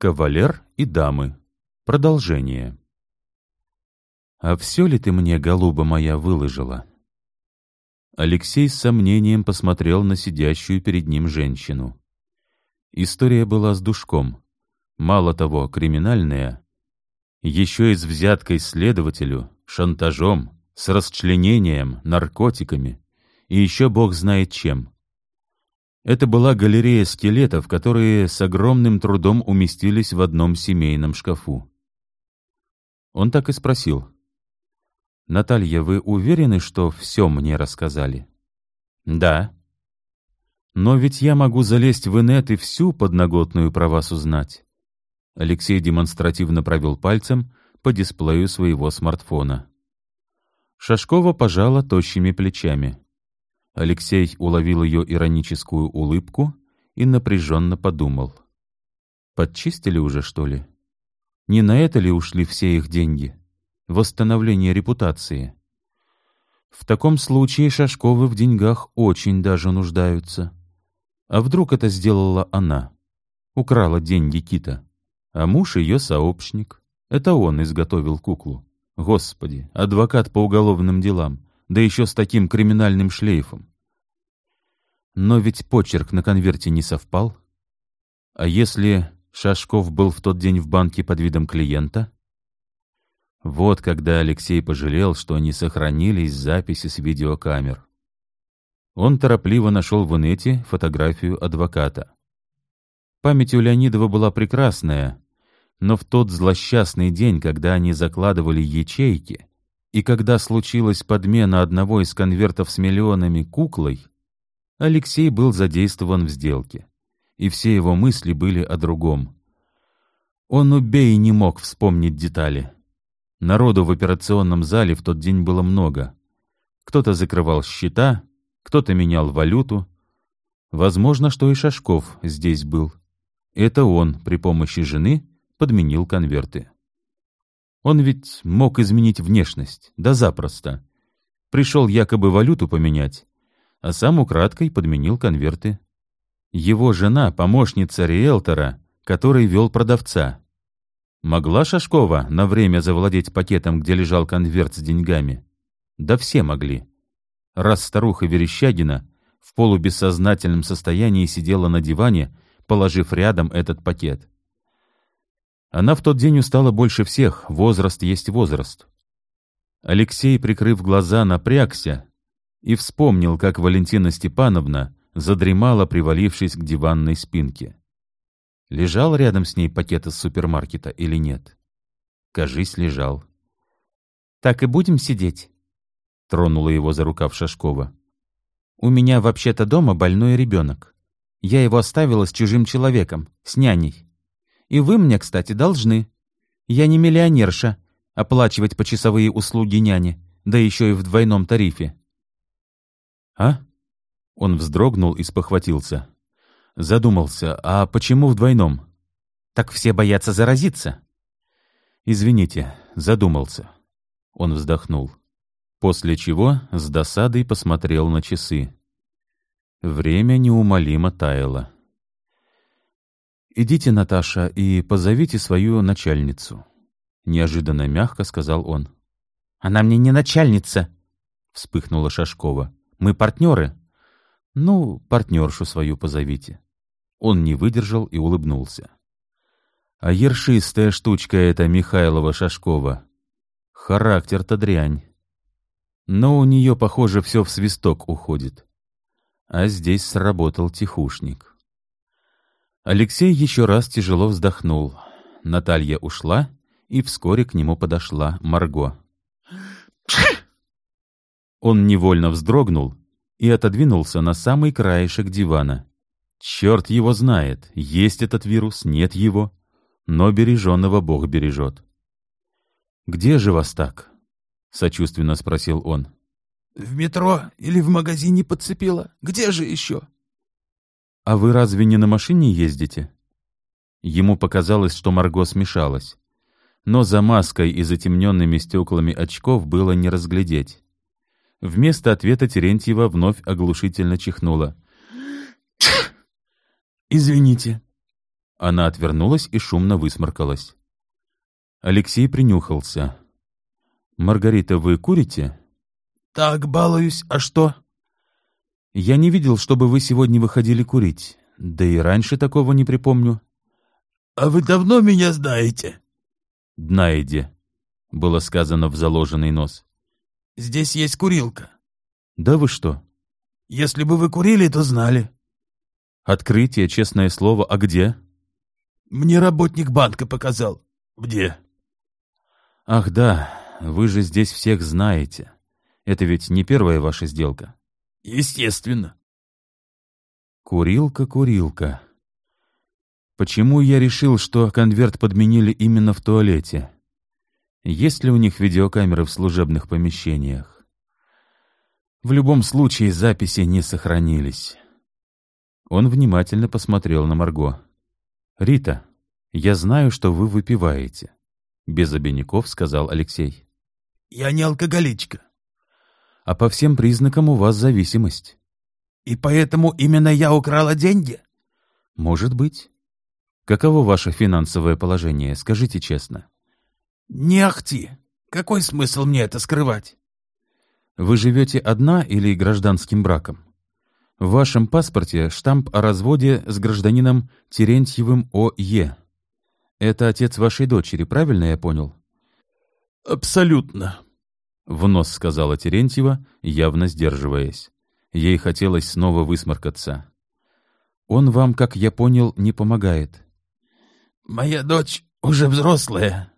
Кавалер и дамы. Продолжение. «А все ли ты мне, голуба моя, выложила?» Алексей с сомнением посмотрел на сидящую перед ним женщину. История была с душком. Мало того, криминальная, еще и с взяткой следователю, шантажом, с расчленением, наркотиками и еще бог знает чем. Это была галерея скелетов, которые с огромным трудом уместились в одном семейном шкафу. Он так и спросил. «Наталья, вы уверены, что все мне рассказали?» «Да». «Но ведь я могу залезть в инет и всю подноготную про вас узнать». Алексей демонстративно провел пальцем по дисплею своего смартфона. Шашкова пожала тощими плечами. Алексей уловил ее ироническую улыбку и напряженно подумал. Подчистили уже, что ли? Не на это ли ушли все их деньги? Восстановление репутации. В таком случае Шашковы в деньгах очень даже нуждаются. А вдруг это сделала она? Украла деньги Кита. А муж ее сообщник. Это он изготовил куклу. Господи, адвокат по уголовным делам да еще с таким криминальным шлейфом. Но ведь почерк на конверте не совпал. А если Шашков был в тот день в банке под видом клиента? Вот когда Алексей пожалел, что не сохранились записи с видеокамер. Он торопливо нашел в инете фотографию адвоката. Память у Леонидова была прекрасная, но в тот злосчастный день, когда они закладывали ячейки, и когда случилась подмена одного из конвертов с миллионами куклой, Алексей был задействован в сделке, и все его мысли были о другом. Он убей не мог вспомнить детали. Народу в операционном зале в тот день было много. Кто-то закрывал счета, кто-то менял валюту. Возможно, что и Шашков здесь был. Это он при помощи жены подменил конверты. Он ведь мог изменить внешность, да запросто. Пришел якобы валюту поменять, а сам украдкой подменил конверты. Его жена — помощница риэлтора, который вел продавца. Могла Шашкова на время завладеть пакетом, где лежал конверт с деньгами? Да все могли. Раз старуха Верещагина в полубессознательном состоянии сидела на диване, положив рядом этот пакет. Она в тот день устала больше всех, возраст есть возраст. Алексей, прикрыв глаза, напрягся и вспомнил, как Валентина Степановна задремала, привалившись к диванной спинке. Лежал рядом с ней пакет из супермаркета или нет? Кажись, лежал. «Так и будем сидеть?» — тронула его за рукав Шашкова. «У меня вообще-то дома больной ребенок. Я его оставила с чужим человеком, с няней. И вы мне, кстати, должны. Я не миллионерша, оплачивать почасовые услуги няни, да еще и в двойном тарифе. А? Он вздрогнул и спохватился. Задумался, а почему в двойном? Так все боятся заразиться. Извините, задумался. Он вздохнул. После чего с досадой посмотрел на часы. Время неумолимо таяло. «Идите, Наташа, и позовите свою начальницу», — неожиданно мягко сказал он. «Она мне не начальница», — вспыхнула Шашкова. «Мы партнеры». «Ну, партнершу свою позовите». Он не выдержал и улыбнулся. «А ершистая штучка эта Михайлова Шашкова. Характер-то дрянь. Но у нее, похоже, все в свисток уходит. А здесь сработал тихушник». Алексей еще раз тяжело вздохнул. Наталья ушла, и вскоре к нему подошла Марго. Он невольно вздрогнул и отодвинулся на самый краешек дивана. Черт его знает, есть этот вирус, нет его, но береженного Бог бережет. «Где же вас так?» — сочувственно спросил он. «В метро или в магазине подцепила. Где же еще?» «А вы разве не на машине ездите?» Ему показалось, что Марго смешалась. Но за маской и затемненными стеклами очков было не разглядеть. Вместо ответа Терентьева вновь оглушительно чихнула. «Извините». Она отвернулась и шумно высморкалась. Алексей принюхался. «Маргарита, вы курите?» «Так, балуюсь. А что?» «Я не видел, чтобы вы сегодня выходили курить. Да и раньше такого не припомню». «А вы давно меня знаете?» «Днаеде», — было сказано в заложенный нос. «Здесь есть курилка». «Да вы что?» «Если бы вы курили, то знали». «Открытие, честное слово, а где?» «Мне работник банка показал. Где?» «Ах да, вы же здесь всех знаете. Это ведь не первая ваша сделка». «Естественно». «Курилка, курилка». Почему я решил, что конверт подменили именно в туалете? Есть ли у них видеокамеры в служебных помещениях? В любом случае записи не сохранились. Он внимательно посмотрел на Марго. «Рита, я знаю, что вы выпиваете», — без обиняков сказал Алексей. «Я не алкоголичка». «А по всем признакам у вас зависимость». «И поэтому именно я украла деньги?» «Может быть». Каково ваше финансовое положение, скажите честно? Не ахти. Какой смысл мне это скрывать? Вы живете одна или гражданским браком? В вашем паспорте штамп о разводе с гражданином Терентьевым О.Е. Это отец вашей дочери, правильно я понял? Абсолютно. В нос сказала Терентьева, явно сдерживаясь. Ей хотелось снова высморкаться. Он вам, как я понял, не помогает. «Моя дочь уже взрослая», —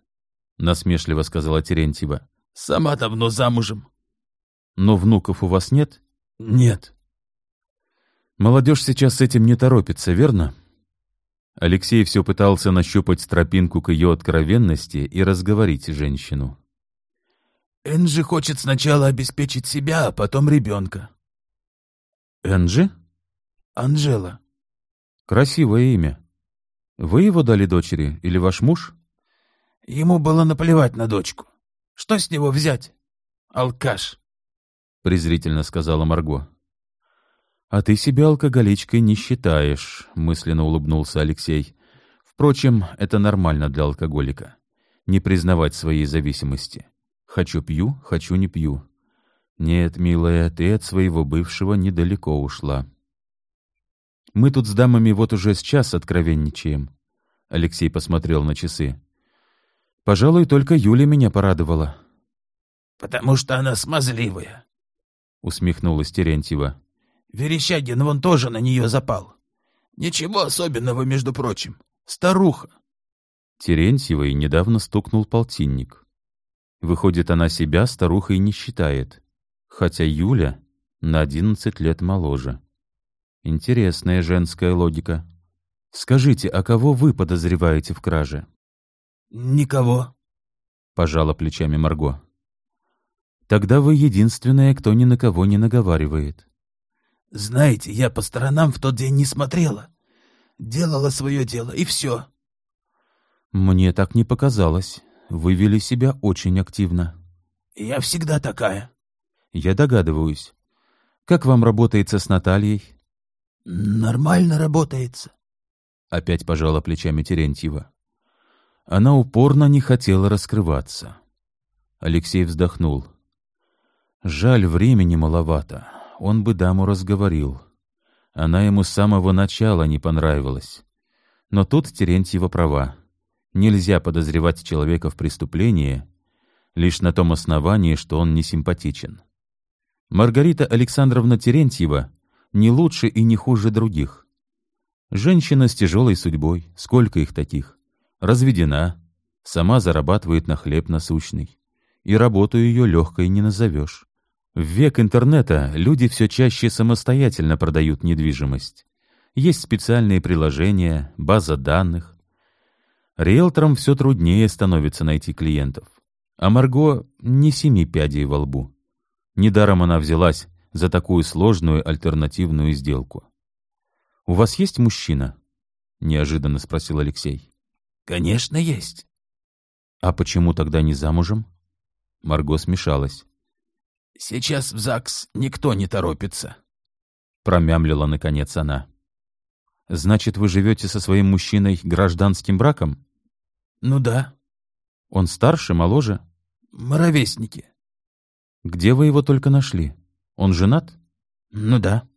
насмешливо сказала Терентьева. «Сама давно замужем». «Но внуков у вас нет?» «Нет». «Молодежь сейчас с этим не торопится, верно?» Алексей все пытался нащупать тропинку к ее откровенности и разговорить женщину. «Энджи хочет сначала обеспечить себя, а потом ребенка». «Энджи?» «Анжела». «Красивое имя. Вы его дали дочери или ваш муж? Ему было наплевать на дочку. Что с него взять? Алкаш. Презрительно сказала Марго. А ты себя алкоголичкой не считаешь, мысленно улыбнулся Алексей. Впрочем, это нормально для алкоголика. Не признавать своей зависимости. Хочу пью, хочу не пью. Нет, милая, ты от своего бывшего недалеко ушла. Мы тут с дамами вот уже с час откровенничаем. Алексей посмотрел на часы. Пожалуй, только Юля меня порадовала. Потому что она смазливая. Усмехнулась Терентьева. Верещагин вон тоже на нее запал. Ничего особенного, между прочим. Старуха. Терентьевой недавно стукнул полтинник. Выходит, она себя старухой не считает, хотя Юля на одиннадцать лет моложе. Интересная женская логика. Скажите, а кого вы подозреваете в краже? Никого. Пожала плечами Марго. Тогда вы единственная, кто ни на кого не наговаривает. Знаете, я по сторонам в тот день не смотрела. Делала свое дело, и все. Мне так не показалось. Вы вели себя очень активно. Я всегда такая. Я догадываюсь. Как вам работается с Натальей? Нормально работается. Опять пожала плечами Терентьева. Она упорно не хотела раскрываться. Алексей вздохнул. Жаль, времени маловато. Он бы даму разговорил. Она ему с самого начала не понравилась. Но тут Терентьева права. Нельзя подозревать человека в преступлении лишь на том основании, что он не симпатичен. Маргарита Александровна Терентьева не лучше и не хуже других. Женщина с тяжелой судьбой, сколько их таких, разведена, сама зарабатывает на хлеб насущный, и работу ее легкой не назовешь. В век интернета люди все чаще самостоятельно продают недвижимость. Есть специальные приложения, база данных. Риэлторам все труднее становится найти клиентов. А Марго не семи пядей во лбу. Недаром она взялась за такую сложную альтернативную сделку. «У вас есть мужчина?» — неожиданно спросил Алексей. «Конечно, есть». «А почему тогда не замужем?» Марго смешалась. «Сейчас в ЗАГС никто не торопится», — промямлила наконец она. Значит, вы живете со своим мужчиной гражданским браком? Ну да. Он старше, моложе? Мы ровесники. Где вы его только нашли? Он женат? Ну да.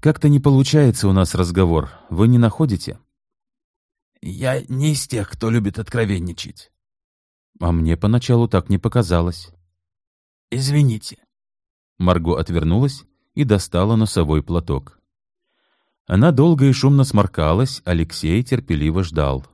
Как-то не получается у нас разговор. Вы не находите? Я не из тех, кто любит откровенничать. А мне поначалу так не показалось. Извините. Марго отвернулась и достала носовой платок. Она долго и шумно сморкалась, Алексей терпеливо ждал.